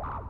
Wow.